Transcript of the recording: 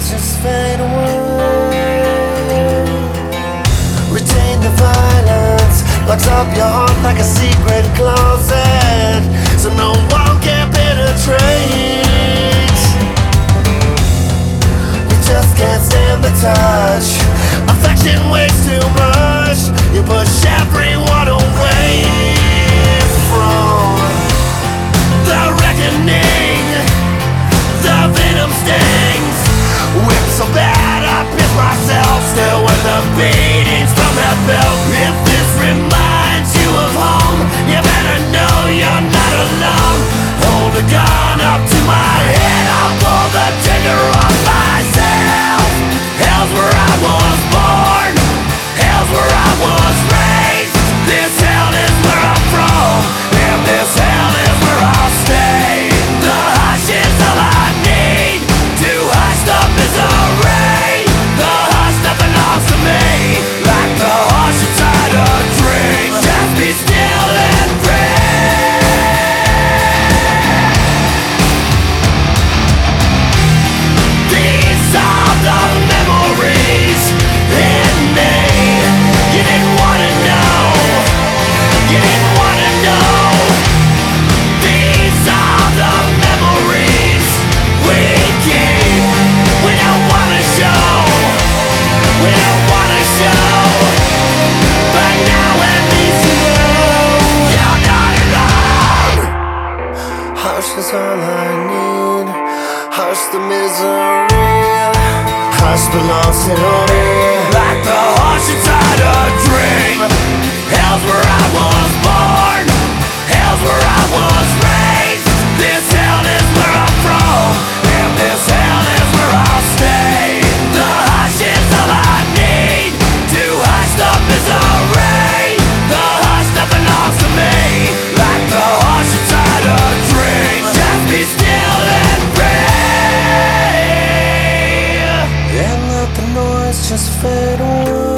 clouds just fade away. Retain the violence, locks up your heart like a secret closet, so no one can penetrate. You just can't stand the touch, affection weighs too much. You push everyone. is all I need. Hush the misery. Hush the loss in all fade away